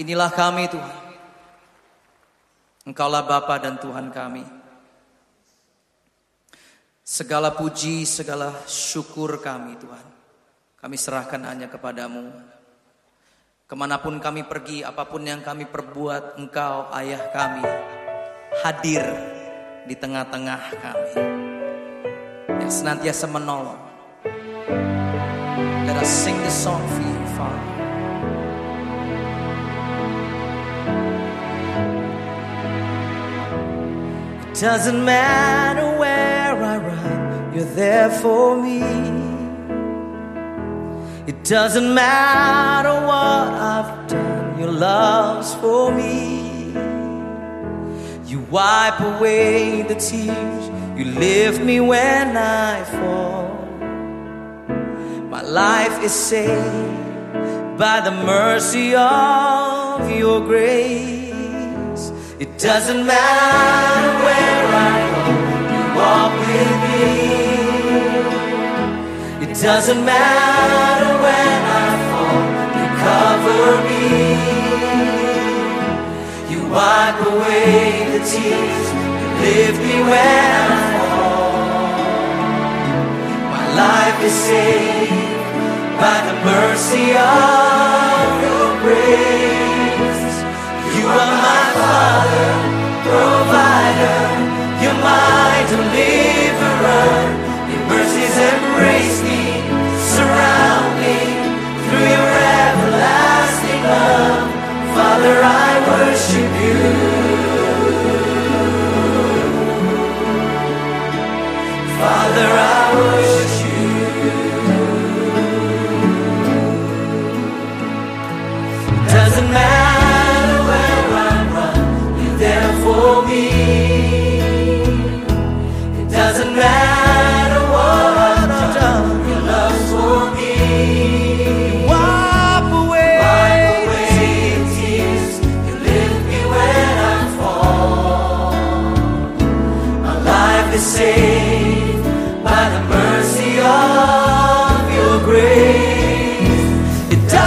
Inilah kami Tuhan. Engkaulah Bapa dan Tuhan kami. Segala puji, segala syukur kami Tuhan. Kami serahkan hanya kepadamu. Ke mana pun kami pergi, apa pun yang kami perbuat, Engkau ayah kami hadir di tengah-tengah kami. Yang senantiasa menolong. Let us sing this song for you, Father. Doesn't matter where I run, you're there for me. It doesn't matter what I've done, your love's for me. You wipe away the tears, you lift me when I fall. My life is saved by the mercy of your grace. It doesn't matter where I go, you walk with me. It doesn't matter when I fall, you cover me. You wipe away the tears, you lift me when I fall. My life is saved by the mercy of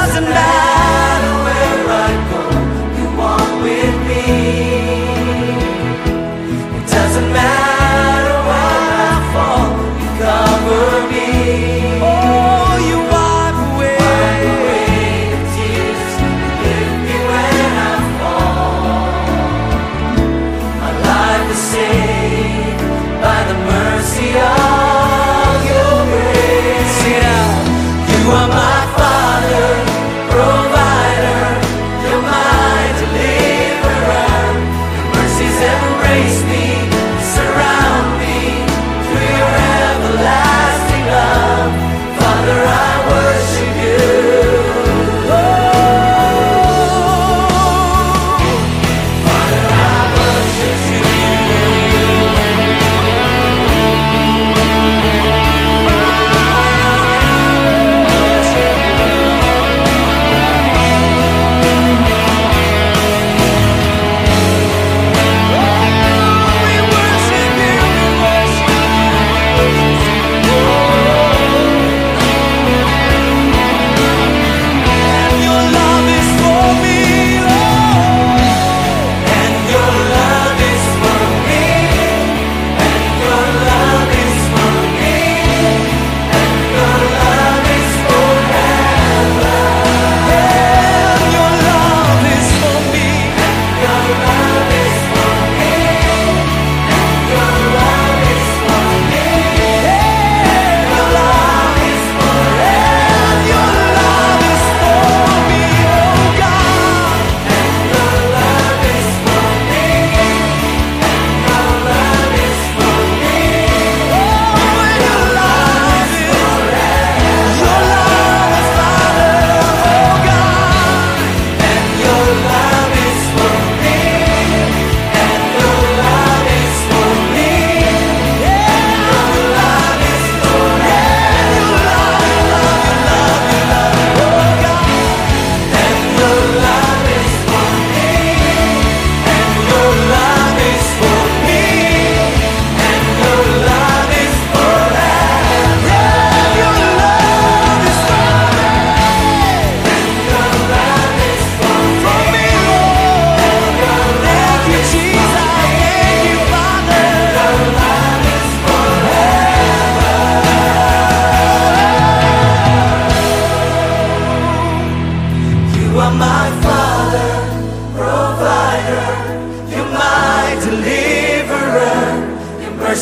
It doesn't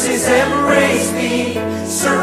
mercies embrace me, surround